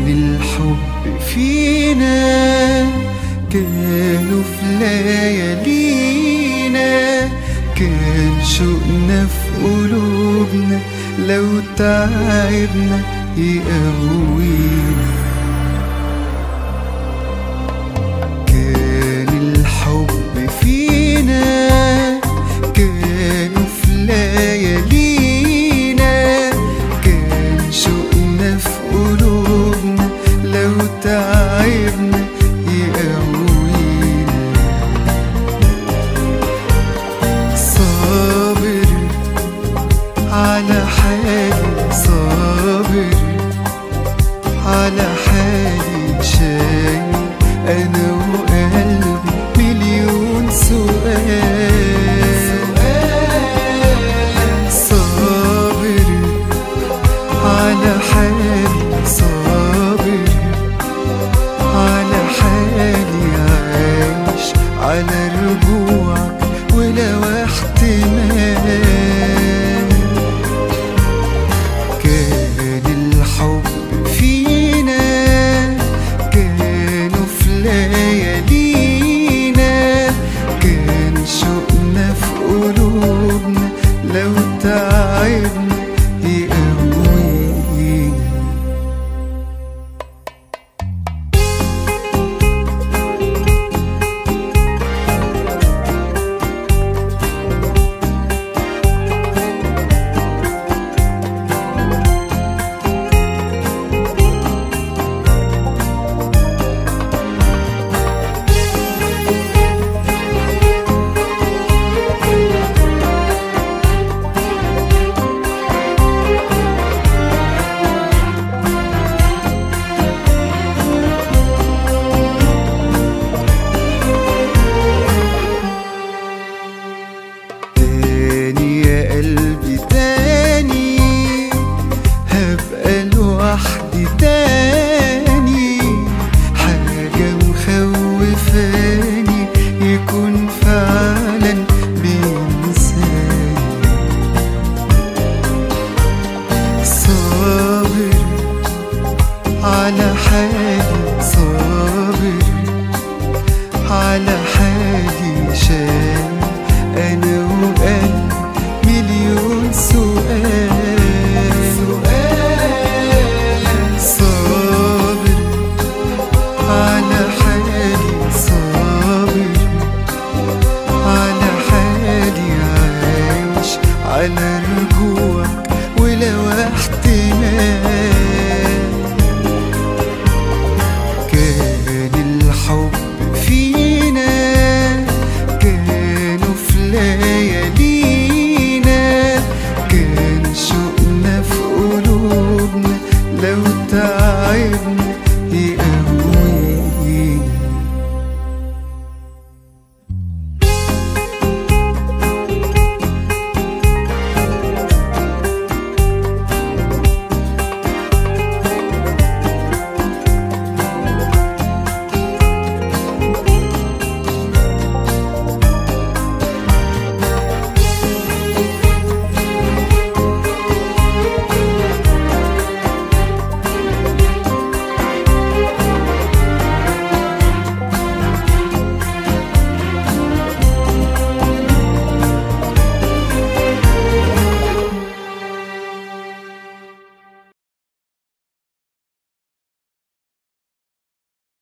كان الحب فينا كانوا في ليالينا كان شوقنا في قلوبنا لو تعبنا يقوينا. ولا واحد The. ليالينا. كان شوقنا في قلوبنا لو تعبنا.